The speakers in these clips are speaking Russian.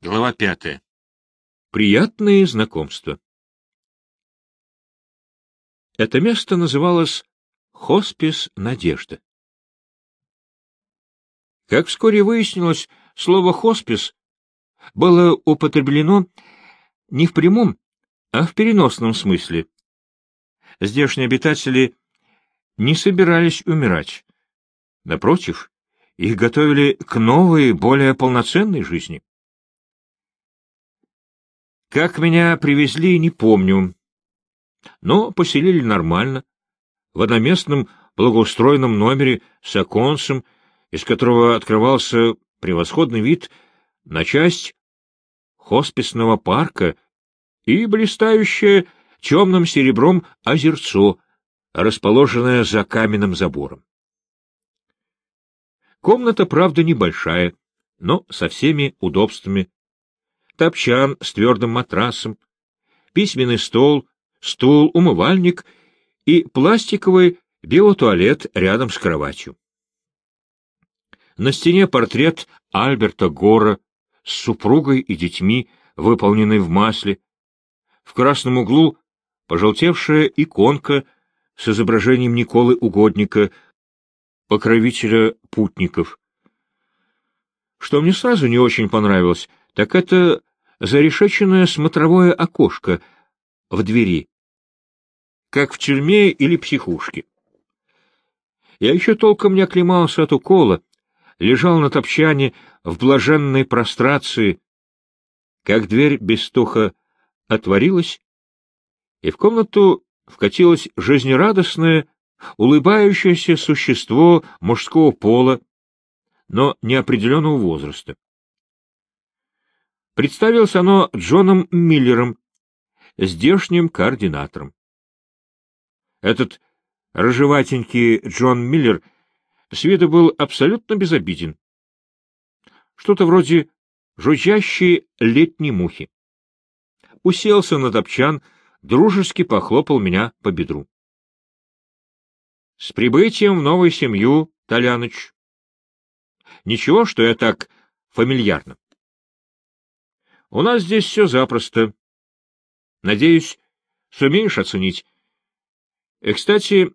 Глава пятая. Приятные знакомства. Это место называлось «Хоспис Надежда». Как вскоре выяснилось, слово «хоспис» было употреблено не в прямом, а в переносном смысле. Здешние обитатели не собирались умирать. Напротив, их готовили к новой, более полноценной жизни. Как меня привезли, не помню. Но поселили нормально, в одноместном благоустроенном номере с оконцем, из которого открывался превосходный вид на часть хосписного парка и блистающее темным серебром озерцо, расположенное за каменным забором. Комната, правда, небольшая, но со всеми удобствами топчан с твердым матрасом, письменный стол, стул, умывальник и пластиковый биотуалет рядом с кроватью. На стене портрет Альберта Гора с супругой и детьми, выполненный в масле. В красном углу пожелтевшая иконка с изображением Николы Угодника, покровителя путников. Что мне сразу не очень понравилось, так это зарешеченное смотровое окошко в двери, как в тюрьме или психушке. Я еще толком не оклемался от укола, лежал на топчане в блаженной прострации, как дверь без стуха отворилась, и в комнату вкатилось жизнерадостное, улыбающееся существо мужского пола, но неопределенного возраста. Представилось оно Джоном Миллером, здешним координатором. Этот рыжеватенький Джон Миллер с виду был абсолютно безобиден. Что-то вроде жужжащей летней мухи. Уселся на топчан, дружески похлопал меня по бедру. — С прибытием в новую семью, Толяныч. Ничего, что я так фамильярно. У нас здесь все запросто. Надеюсь, сумеешь оценить. И, э, кстати,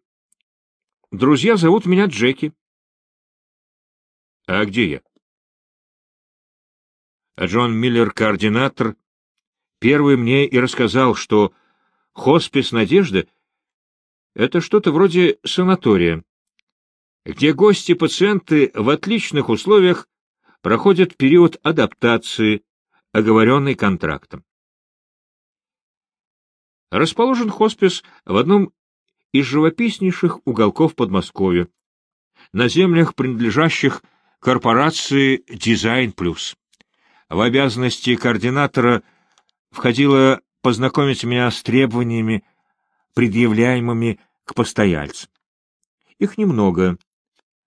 друзья зовут меня Джеки. А где я? А Джон Миллер, координатор, первый мне и рассказал, что хоспис «Надежда» — это что-то вроде санатория, где гости-пациенты в отличных условиях проходят период адаптации, оговоренный контрактом. Расположен хоспис в одном из живописнейших уголков Подмосковья, на землях, принадлежащих корпорации «Дизайн Плюс». В обязанности координатора входило познакомить меня с требованиями, предъявляемыми к постояльцам. Их немного,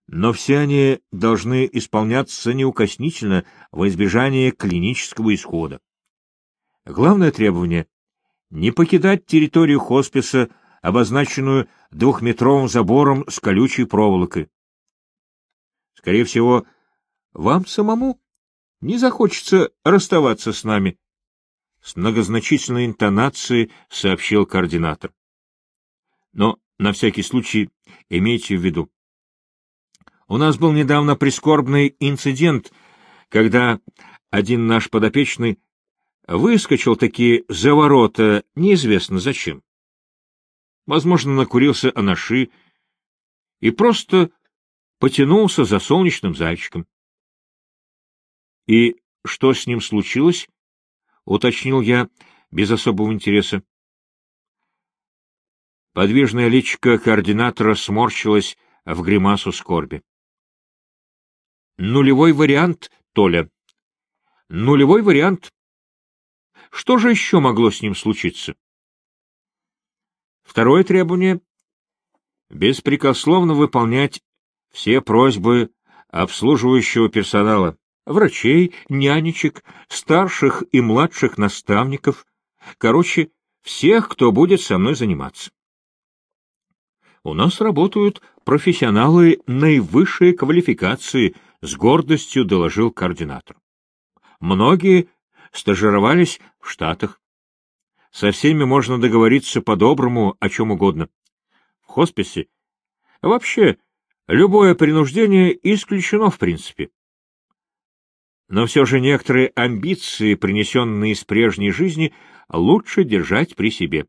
но все они должны исполняться неукоснительно во избежание клинического исхода. Главное требование — не покидать территорию хосписа, обозначенную двухметровым забором с колючей проволокой. Скорее всего, вам самому не захочется расставаться с нами, — с многозначительной интонацией сообщил координатор. Но на всякий случай имейте в виду, у нас был недавно прискорбный инцидент, когда один наш подопечный выскочил таки за ворота неизвестно зачем. Возможно, накурился анаши и просто потянулся за солнечным зайчиком. — И что с ним случилось? — уточнил я без особого интереса. Подвижная личико координатора сморщилась в гримасу скорби. Нулевой вариант, Толя. Нулевой вариант. Что же еще могло с ним случиться? Второе требование — беспрекословно выполнять все просьбы обслуживающего персонала, врачей, нянечек, старших и младших наставников, короче, всех, кто будет со мной заниматься. У нас работают профессионалы наивысшей квалификации — с гордостью доложил координатор. Многие стажировались в Штатах. Со всеми можно договориться по-доброму о чем угодно. В хосписе вообще любое принуждение исключено в принципе. Но все же некоторые амбиции, принесенные из прежней жизни, лучше держать при себе.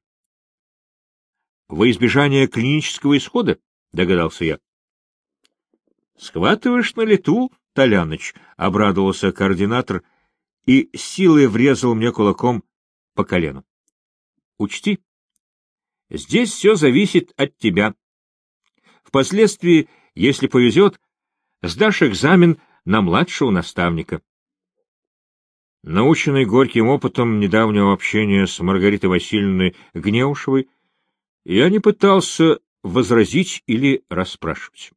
Во избежание клинического исхода, догадался я. Схватываешь на лету, Толяныч, обрадовался координатор и силой врезал мне кулаком по колену. Учти, здесь все зависит от тебя. Впоследствии, если повезет, сдашь экзамен на младшего наставника. Наученный горьким опытом недавнего общения с Маргаритой Васильевной Гнеушевой, я не пытался возразить или расспрашивать.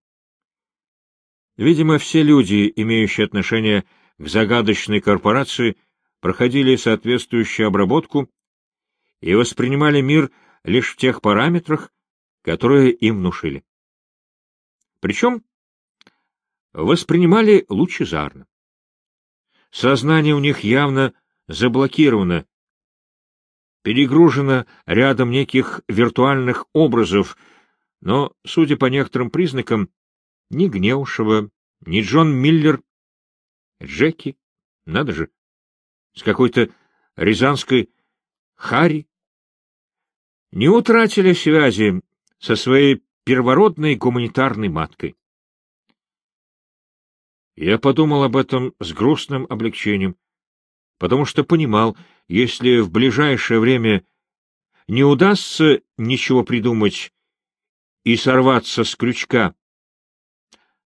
Видимо, все люди, имеющие отношение к загадочной корпорации, проходили соответствующую обработку и воспринимали мир лишь в тех параметрах, которые им внушили. Причем воспринимали лучезарно. Сознание у них явно заблокировано, перегружено рядом неких виртуальных образов, но, судя по некоторым признакам, ни Гнеушева, ни Джон Миллер, Джеки, надо же, с какой-то рязанской Хари, не утратили связи со своей первородной гуманитарной маткой. Я подумал об этом с грустным облегчением, потому что понимал, если в ближайшее время не удастся ничего придумать и сорваться с крючка,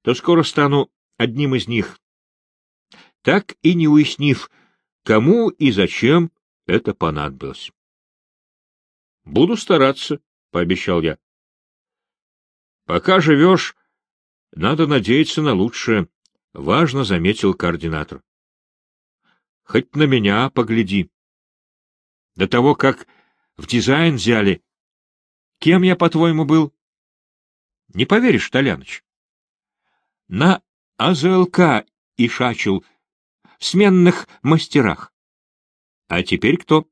то скоро стану одним из них, так и не уяснив, кому и зачем это понадобилось. — Буду стараться, — пообещал я. — Пока живешь, надо надеяться на лучшее. — важно заметил координатор. — Хоть на меня погляди. До того, как в дизайн взяли, кем я, по-твоему, был? Не поверишь, Толяныч. На АЗЛК и шачил в сменных мастерах. А теперь кто?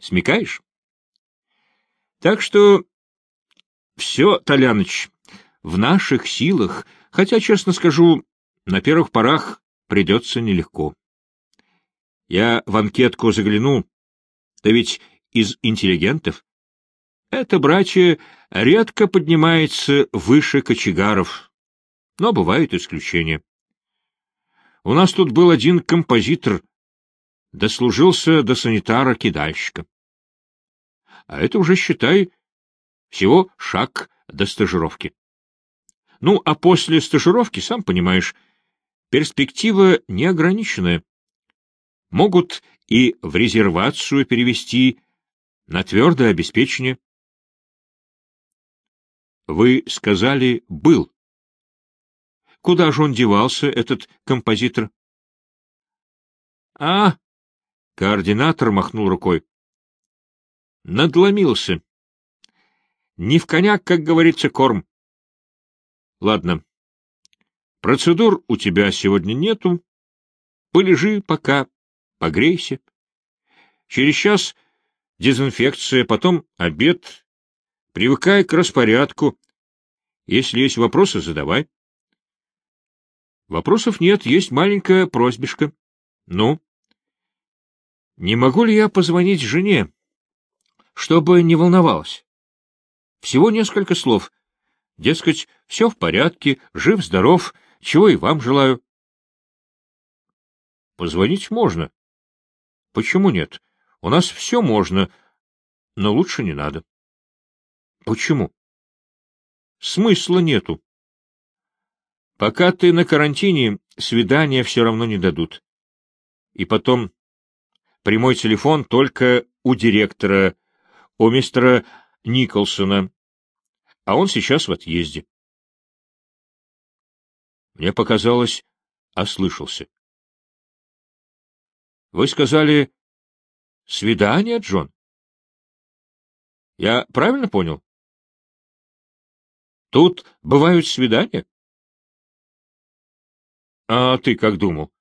Смекаешь? Так что все, Толяныч, в наших силах Хотя, честно скажу, на первых порах придется нелегко. Я в анкетку заглянул, да ведь из интеллигентов. Это, братья, редко поднимается выше кочегаров, но бывают исключения. У нас тут был один композитор, дослужился до санитара-кидальщика. А это уже, считай, всего шаг до стажировки. Ну, а после стажировки, сам понимаешь, перспектива неограниченная. Могут и в резервацию перевести на твердое обеспечение. Вы сказали «был». Куда же он девался, этот композитор? А, координатор махнул рукой. Надломился. Не в коня, как говорится, корм. Ладно. Процедур у тебя сегодня нету. Полежи пока, погрейся. Через час дезинфекция, потом обед. Привыкай к распорядку. Если есть вопросы, задавай. Вопросов нет, есть маленькая просьбишка. Ну? Не могу ли я позвонить жене, чтобы не волновалась? Всего несколько слов — Дескать, все в порядке, жив-здоров, чего и вам желаю. Позвонить можно. Почему нет? У нас все можно, но лучше не надо. Почему? Смысла нету. Пока ты на карантине, свидания все равно не дадут. И потом, прямой телефон только у директора, у мистера Николсона, а он сейчас в отъезде. Мне показалось, ослышался. — Вы сказали «свидание, Джон»? — Я правильно понял? — Тут бывают свидания? — А ты как думал?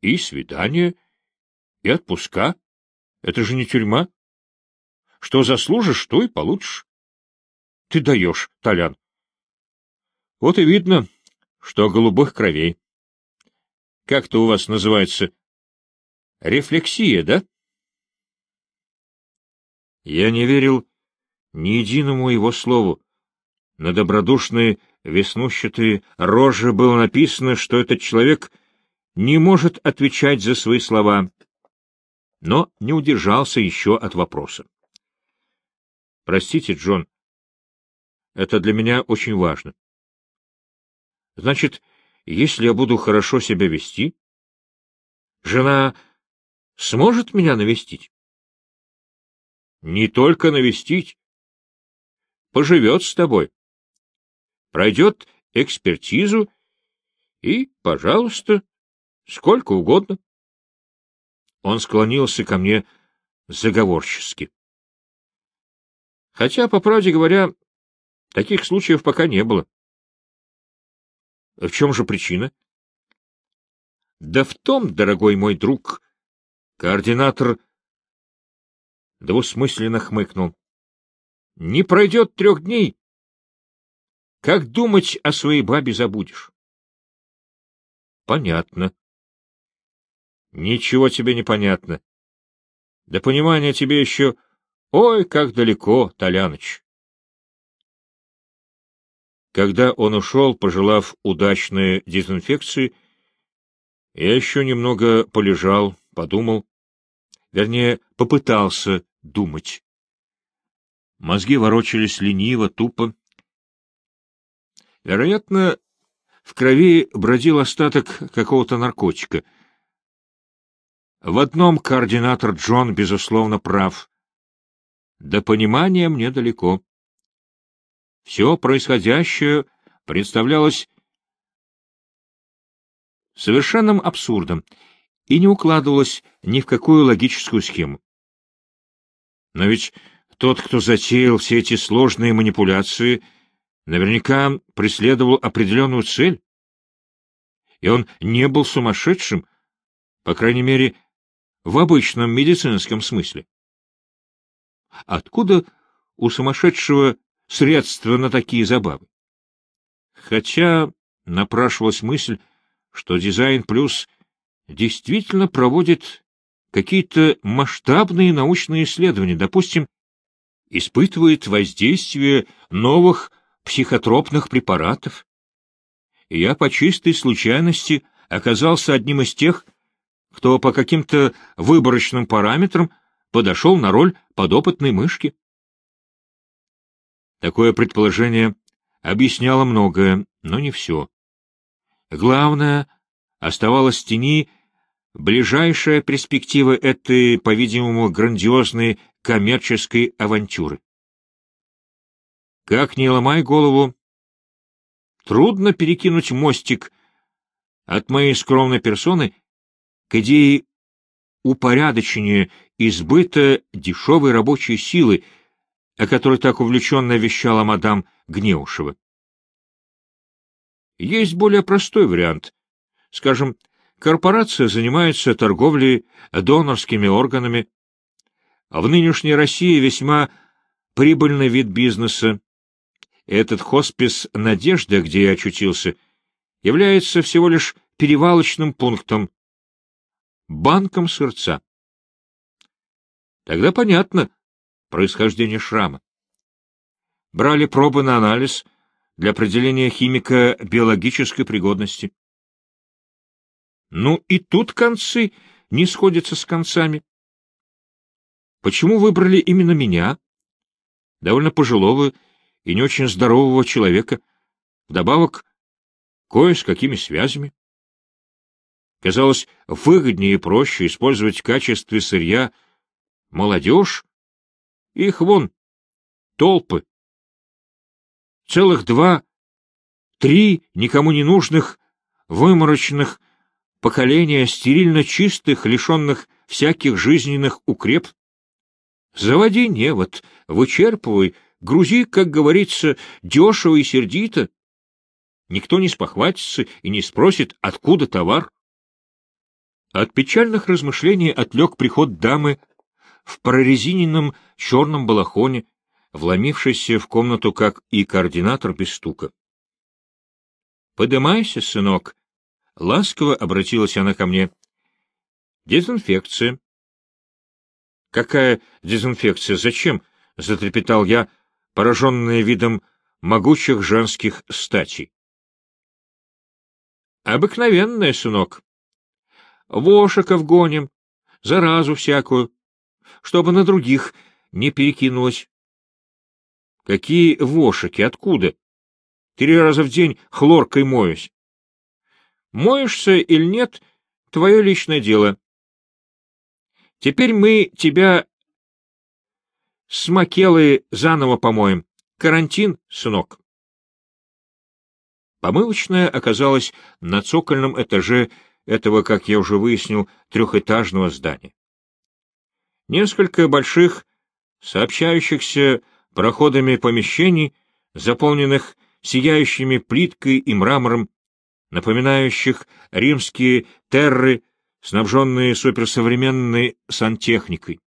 И свидание, и отпуска. Это же не тюрьма. Что заслужишь, то и получишь. Ты даешь, Толян. Вот и видно, что голубых кровей. Как-то у вас называется рефлексия, да? Я не верил ни единому его слову. На добродушной веснущатой роже было написано, что этот человек не может отвечать за свои слова, но не удержался еще от вопроса. — Простите, Джон, это для меня очень важно. — Значит, если я буду хорошо себя вести, жена сможет меня навестить? — Не только навестить, поживет с тобой, пройдет экспертизу и, пожалуйста, сколько угодно. Он склонился ко мне заговорчески. Хотя, по правде говоря, таких случаев пока не было. В чем же причина? Да в том, дорогой мой друг, координатор двусмысленно хмыкнул. Не пройдет трех дней. Как думать о своей бабе забудешь? Понятно. Ничего тебе не понятно. До понимания тебе еще... Ой, как далеко, Толяныч. Когда он ушел, пожелав удачной дезинфекции, я еще немного полежал, подумал, вернее, попытался думать. Мозги ворочались лениво, тупо. Вероятно, в крови бродил остаток какого-то наркотика. В одном координатор Джон, безусловно, прав. До понимания мне далеко. Все происходящее представлялось совершенным абсурдом и не укладывалось ни в какую логическую схему. Но ведь тот, кто затеял все эти сложные манипуляции, наверняка преследовал определенную цель. И он не был сумасшедшим, по крайней мере, в обычном медицинском смысле. Откуда у сумасшедшего средства на такие забавы? Хотя напрашивалась мысль, что «Дизайн Плюс» действительно проводит какие-то масштабные научные исследования, допустим, испытывает воздействие новых психотропных препаратов. Я по чистой случайности оказался одним из тех, кто по каким-то выборочным параметрам подошел на роль подопытной мышки. Такое предположение объясняло многое, но не все. Главное, оставалось в тени ближайшая перспектива этой, по-видимому, грандиозной коммерческой авантюры. Как ни ломай голову, трудно перекинуть мостик от моей скромной персоны к идее упорядочения избыта дешевой рабочей силы, о которой так увлеченно вещала мадам Гнеушева. Есть более простой вариант. Скажем, корпорация занимается торговлей донорскими органами. В нынешней России весьма прибыльный вид бизнеса. Этот хоспис «Надежда», где я очутился, является всего лишь перевалочным пунктом, банком сердца. Тогда понятно происхождение шрама. Брали пробы на анализ для определения химико-биологической пригодности. Ну и тут концы не сходятся с концами. Почему выбрали именно меня, довольно пожилого и не очень здорового человека, вдобавок кое с какими связями? Казалось, выгоднее и проще использовать в качестве сырья молодежь. Их вон толпы. Целых два, три никому не нужных, вымороченных поколения стерильно чистых, лишенных всяких жизненных укреп. Заводи невод, вычерпывай, грузи, как говорится, дешево и сердито. Никто не спохватится и не спросит, откуда товар. От печальных размышлений отвлек приход дамы в прорезиненном черном балахоне, вломившейся в комнату, как и координатор без стука. — Подымайся, сынок, — ласково обратилась она ко мне. — Дезинфекция. — Какая дезинфекция? Зачем? — затрепетал я, пораженный видом могучих женских статей. — Обыкновенная, сынок. Вошиков гоним, заразу всякую, чтобы на других не перекинулось. — Какие вошики? Откуда? Три раза в день хлоркой моюсь. Моешься или нет — твое личное дело. Теперь мы тебя с Макелой заново помоем. Карантин, сынок. Помывочная оказалась на цокольном этаже этого, как я уже выяснил, трехэтажного здания. Несколько больших, сообщающихся проходами помещений, заполненных сияющими плиткой и мрамором, напоминающих римские терры, снабженные суперсовременной сантехникой.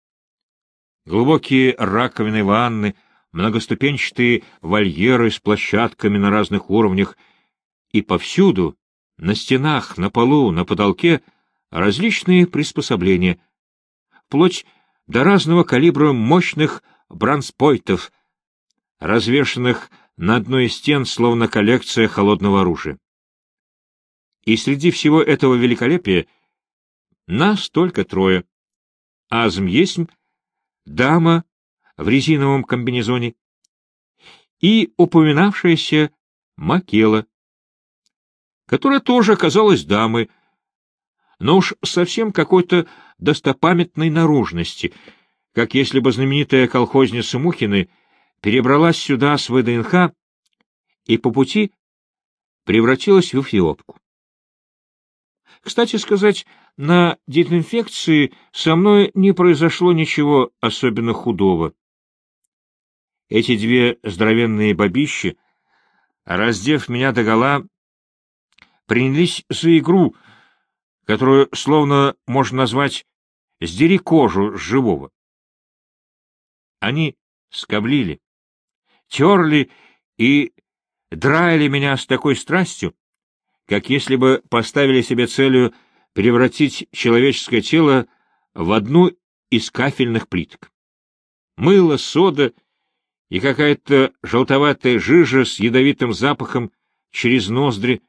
Глубокие раковины ванны, многоступенчатые вольеры с площадками на разных уровнях, и повсюду, на стенах, на полу, на потолке, различные приспособления, вплоть до разного калибра мощных бранспойтов, развешанных на одной из стен, словно коллекция холодного оружия. И среди всего этого великолепия нас только трое. Азм есть дама в резиновом комбинезоне и упоминавшаяся Макела, которая тоже оказалась дамой, но уж совсем какой-то достопамятной наружности, как если бы знаменитая колхозница Мухины перебралась сюда с ВДНХ и по пути превратилась в эфиопку. Кстати сказать, на дезинфекции со мной не произошло ничего особенно худого. Эти две здоровенные бабищи, раздев меня догола, принялись за игру, которую словно можно назвать «сдери кожу с живого». Они скоблили, терли и драили меня с такой страстью, как если бы поставили себе целью превратить человеческое тело в одну из кафельных плиток. Мыло, сода и какая-то желтоватая жижа с ядовитым запахом через ноздри,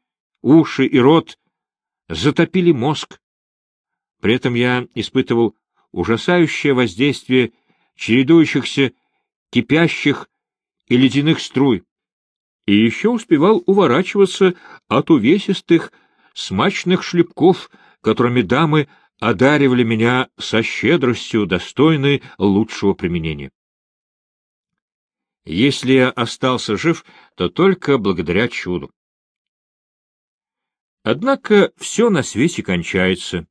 уши и рот затопили мозг. При этом я испытывал ужасающее воздействие чередующихся кипящих и ледяных струй, и еще успевал уворачиваться от увесистых, смачных шлепков, которыми дамы одаривали меня со щедростью, достойной лучшего применения. Если я остался жив, то только благодаря чуду. Однако все на свете кончается.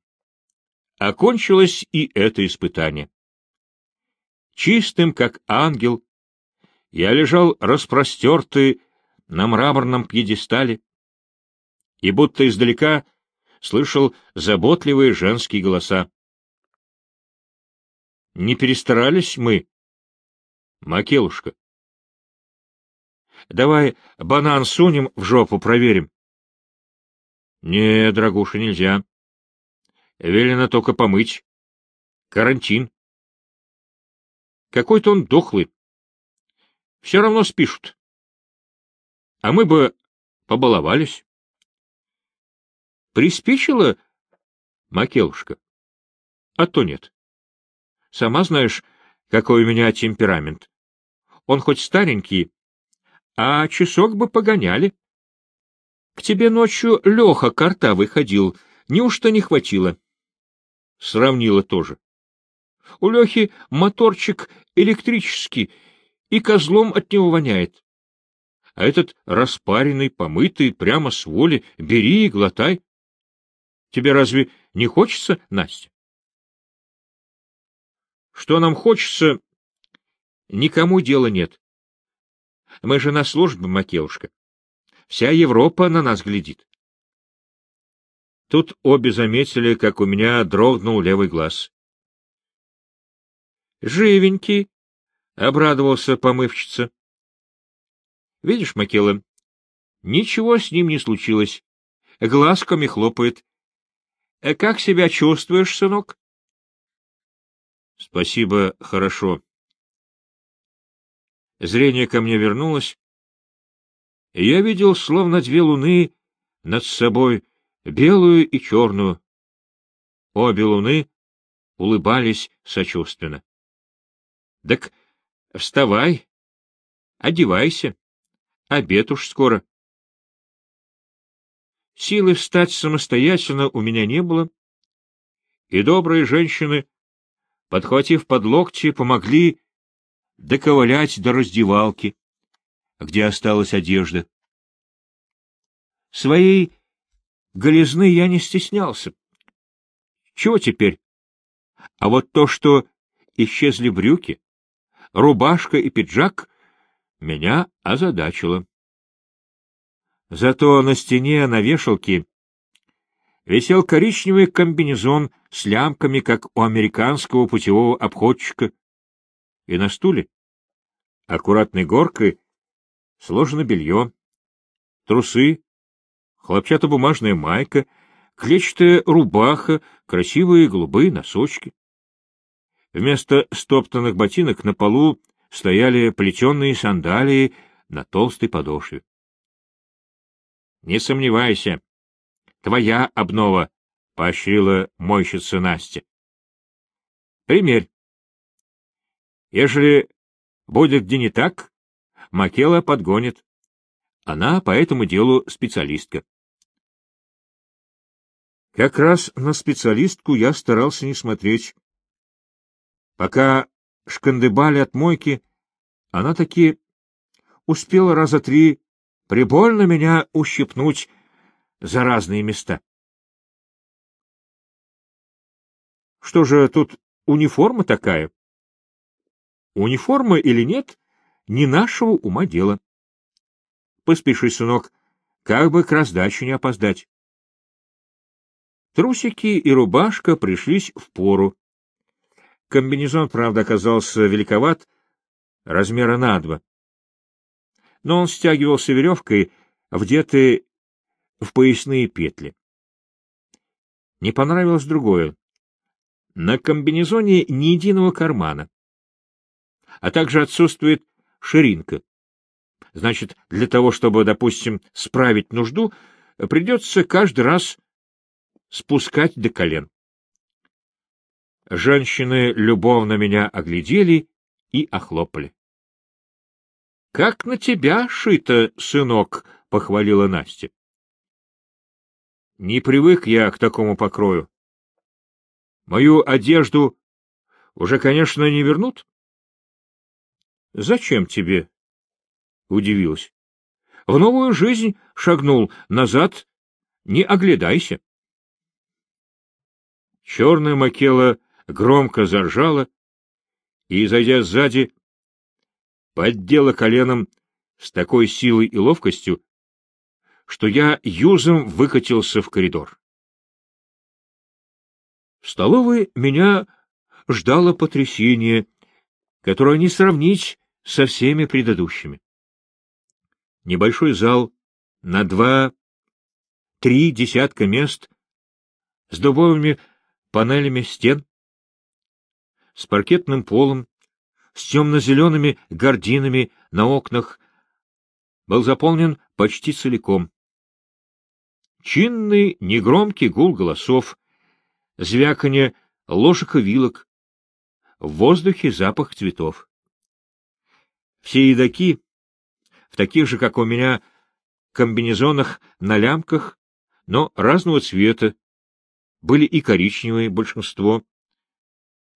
Окончилось и это испытание. Чистым, как ангел, я лежал распростертый на мраморном пьедестале и будто издалека слышал заботливые женские голоса. Не перестарались мы, Макелушка? Давай банан сунем в жопу, проверим. Не, дорогуша, нельзя. Велено только помыть. Карантин. Какой-то он дохлый. Все равно спишут. А мы бы побаловались. Приспичило, Макелушка? А то нет. Сама знаешь, какой у меня темперамент. Он хоть старенький, а часок бы погоняли. К тебе ночью Леха карта выходил, неужто не хватило? Сравнила тоже. У Лехи моторчик электрический, и козлом от него воняет. А этот распаренный, помытый, прямо с воли, бери и глотай. Тебе разве не хочется, Настя? Что нам хочется, никому дела нет. Мы же на службе, Макелушка. Вся Европа на нас глядит. Тут обе заметили, как у меня дрогнул левый глаз. — Живенький, — обрадовался помывчица. — Видишь, Макела, ничего с ним не случилось. Глазками хлопает. — Как себя чувствуешь, сынок? — Спасибо, хорошо. Зрение ко мне вернулось, и я видел словно две луны над собой, белую и черную. Обе луны улыбались сочувственно. — Так вставай, одевайся, обед уж скоро. Силы встать самостоятельно у меня не было, и добрые женщины, подхватив под локти, помогли доковылять до раздевалки, где осталась одежда. Своей голизны я не стеснялся. Чего теперь? А вот то, что исчезли брюки, рубашка и пиджак, меня озадачило. Зато на стене на вешалке висел коричневый комбинезон с лямками, как у американского путевого обходчика, и на стуле аккуратной горкой сложено белье, трусы, хлопчатобумажная майка, клетчатая рубаха, красивые голубые носочки. Вместо стоптанных ботинок на полу стояли плетеные сандалии на толстой подошве. — Не сомневайся, твоя обнова, — поощрила мойщица Настя. — Примерь. Ежели будет где не так, Макела подгонит. Она по этому делу специалистка. Как раз на специалистку я старался не смотреть. Пока шкандыбали от мойки, она таки успела раза три прибольно меня ущипнуть за разные места. Что же тут униформа такая? Униформа или нет, не нашего ума дело. Поспеши, сынок, как бы к раздаче не опоздать. Трусики и рубашка пришлись в пору. Комбинезон, правда, оказался великоват, размера на два. Но он стягивался веревкой, вдетой в поясные петли. Не понравилось другое. На комбинезоне ни единого кармана а также отсутствует ширинка. Значит, для того, чтобы, допустим, справить нужду, придется каждый раз спускать до колен. Женщины любовно меня оглядели и охлопали. — Как на тебя шито, сынок, — похвалила Настя. — Не привык я к такому покрою. Мою одежду уже, конечно, не вернут, — Зачем тебе? — удивилась. — В новую жизнь шагнул назад, не оглядайся. Черная макела громко заржала и, зайдя сзади, поддела коленом с такой силой и ловкостью, что я юзом выкатился в коридор. В столовой меня ждало потрясение, которое не сравнить со всеми предыдущими. Небольшой зал на два-три десятка мест с дубовыми панелями стен, с паркетным полом, с темно-зелеными гардинами на окнах, был заполнен почти целиком. Чинный, негромкий гул голосов, звяканье ложек и вилок, в воздухе запах цветов. Все едоки, в таких же, как у меня, комбинезонах на лямках, но разного цвета, были и коричневые большинство,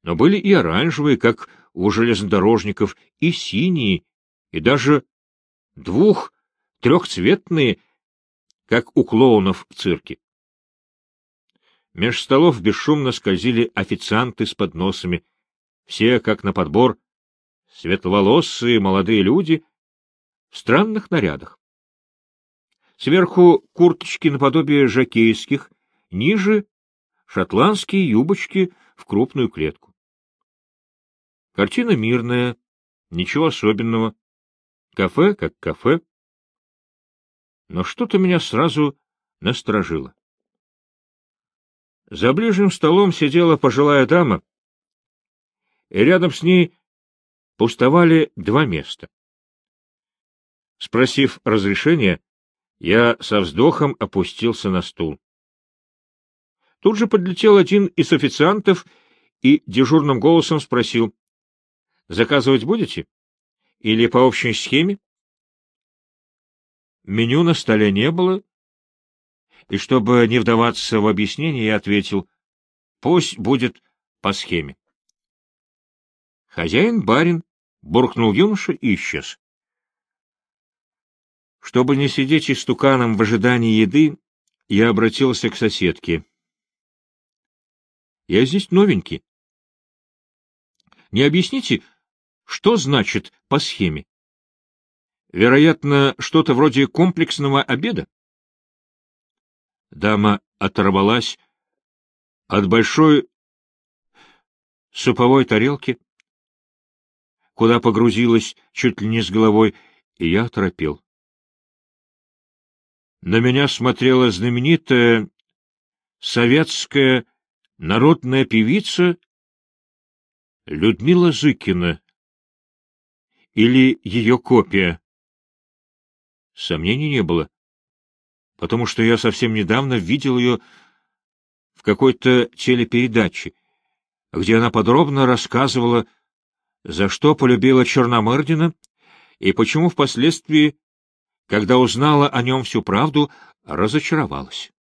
но были и оранжевые, как у железнодорожников, и синие, и даже двух, трехцветные, как у клоунов в цирке. Меж столов бесшумно скользили официанты с подносами, все, как на подбор, светловолосые молодые люди в странных нарядах. Сверху курточки наподобие жакейских, ниже — шотландские юбочки в крупную клетку. Картина мирная, ничего особенного. Кафе как кафе. Но что-то меня сразу насторожило. За ближним столом сидела пожилая дама, и рядом с ней пустовали два места. Спросив разрешения, я со вздохом опустился на стул. Тут же подлетел один из официантов и дежурным голосом спросил, «Заказывать будете? Или по общей схеме?» Меню на столе не было, и чтобы не вдаваться в объяснение, я ответил, «Пусть будет по схеме». «Хозяин-барин», — буркнул юноша и исчез. Чтобы не сидеть истуканом в ожидании еды, я обратился к соседке. — Я здесь новенький. Не объясните, что значит по схеме? Вероятно, что-то вроде комплексного обеда? Дама оторвалась от большой суповой тарелки, куда погрузилась чуть ли не с головой, и я оторопел. На меня смотрела знаменитая советская народная певица Людмила Зыкина или ее копия. Сомнений не было, потому что я совсем недавно видел ее в какой-то телепередаче, где она подробно рассказывала, за что полюбила Черномырдина и почему впоследствии когда узнала о нем всю правду, разочаровалась.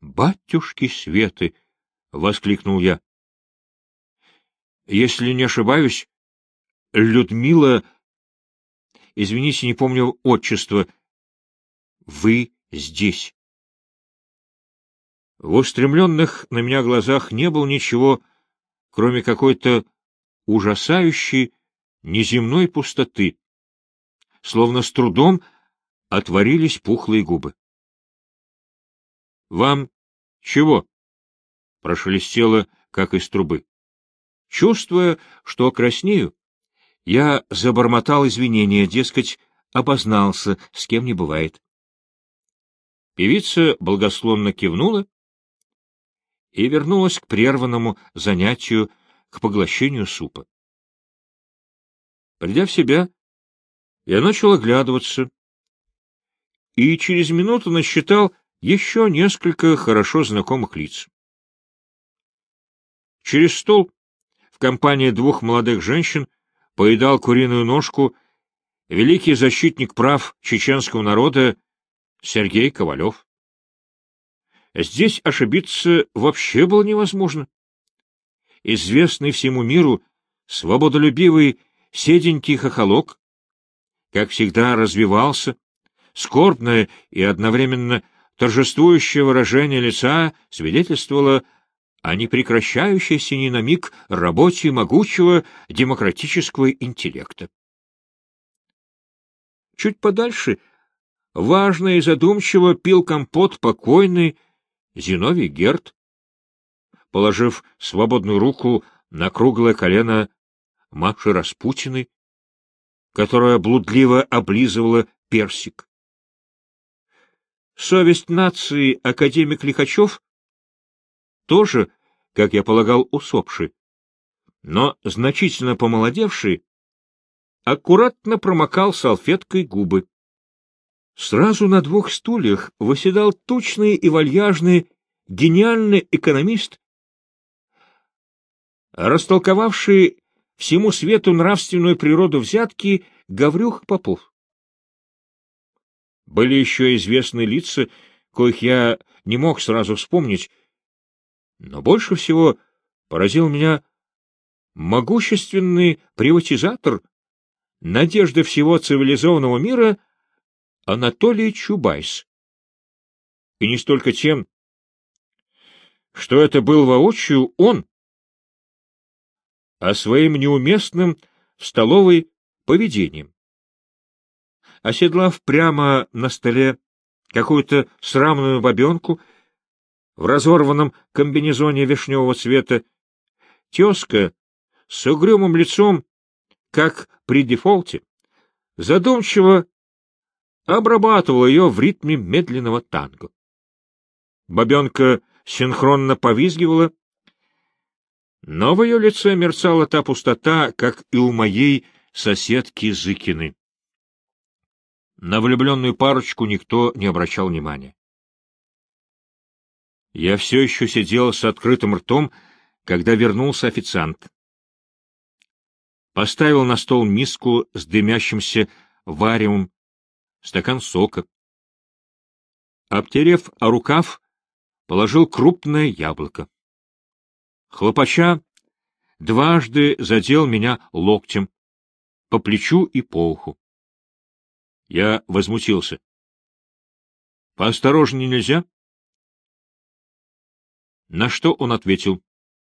«Батюшки Светы!» — воскликнул я. «Если не ошибаюсь, Людмила... Извините, не помню отчество. Вы здесь». В устремленных на меня глазах не было ничего, кроме какой-то ужасающей неземной пустоты словно с трудом отворились пухлые губы. — Вам чего? — прошелестело, как из трубы. Чувствуя, что краснею, я забормотал извинения, дескать, обознался, с кем не бывает. Певица благословно кивнула и вернулась к прерванному занятию, к поглощению супа. Придя в себя, я начал оглядываться, и через минуту насчитал еще несколько хорошо знакомых лиц. Через стол в компании двух молодых женщин поедал куриную ножку великий защитник прав чеченского народа Сергей Ковалев. Здесь ошибиться вообще было невозможно. Известный всему миру свободолюбивый седенький хохолок как всегда, развивался, скорбное и одновременно торжествующее выражение лица свидетельствовало о непрекращающейся ни на миг работе могучего демократического интеллекта. Чуть подальше важно и задумчиво пил компот покойный Зиновий Герд, положив свободную руку на круглое колено Маши Распутиной, которая блудливо облизывала персик. Совесть нации академик Лихачев тоже, как я полагал, усопший, но значительно помолодевший, аккуратно промокал салфеткой губы. Сразу на двух стульях восседал тучный и вальяжный гениальный экономист, растолковавший всему свету нравственную природу взятки Гаврюх Попов. Были еще известные лица, коих я не мог сразу вспомнить, но больше всего поразил меня могущественный приватизатор, надежды всего цивилизованного мира Анатолий Чубайс. И не столько тем, что это был воочию он, а своим неуместным в столовой поведением. Оседлав прямо на столе какую-то срамную бабенку, в разорванном комбинезоне вишневого цвета, тезка с угрюмым лицом, как при дефолте, задумчиво обрабатывала ее в ритме медленного танго. Бабенка синхронно повизгивала, но в ее лице мерцала та пустота, как и у моей соседки Зыкины. На влюбленную парочку никто не обращал внимания. Я все еще сидел с открытым ртом, когда вернулся официант. Поставил на стол миску с дымящимся вариум, стакан сока. Обтерев о рукав, положил крупное яблоко. Хлопача дважды задел меня локтем по плечу и по уху. Я возмутился. — Поосторожнее нельзя? На что он ответил.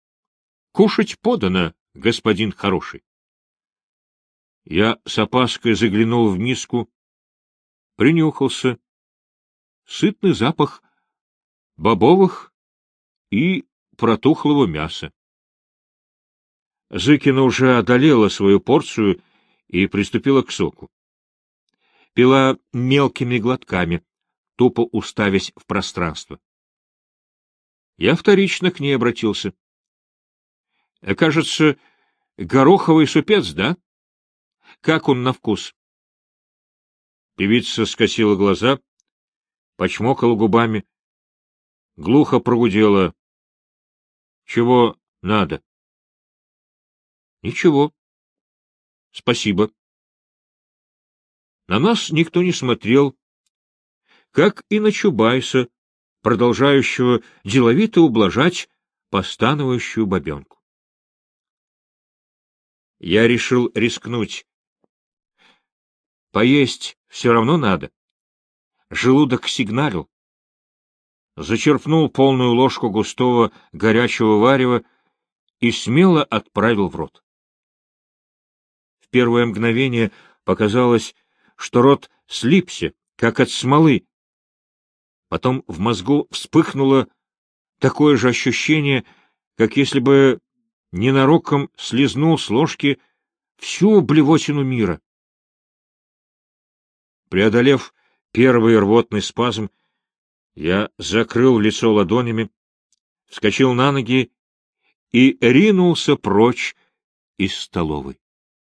— Кушать подано, господин хороший. Я с опаской заглянул в миску, принюхался. Сытный запах бобовых и протухлого мяса. Зыкина уже одолела свою порцию и приступила к соку. Пила мелкими глотками, тупо уставясь в пространство. Я вторично к ней обратился. — Кажется, гороховый супец, да? Как он на вкус? Певица скосила глаза, почмокала губами, глухо прогудела. — Чего надо? — Ничего. — Спасибо. На нас никто не смотрел, как и на Чубайса, продолжающего деловито ублажать постановающую бабенку. Я решил рискнуть. Поесть все равно надо. Желудок сигналил. Зачерпнул полную ложку густого горячего варева и смело отправил в рот. В первое мгновение показалось, что рот слипся, как от смолы. Потом в мозгу вспыхнуло такое же ощущение, как если бы ненароком слезнул с ложки всю блевотину мира. Преодолев первый рвотный спазм, я закрыл лицо ладонями, вскочил на ноги и ринулся прочь из столовой.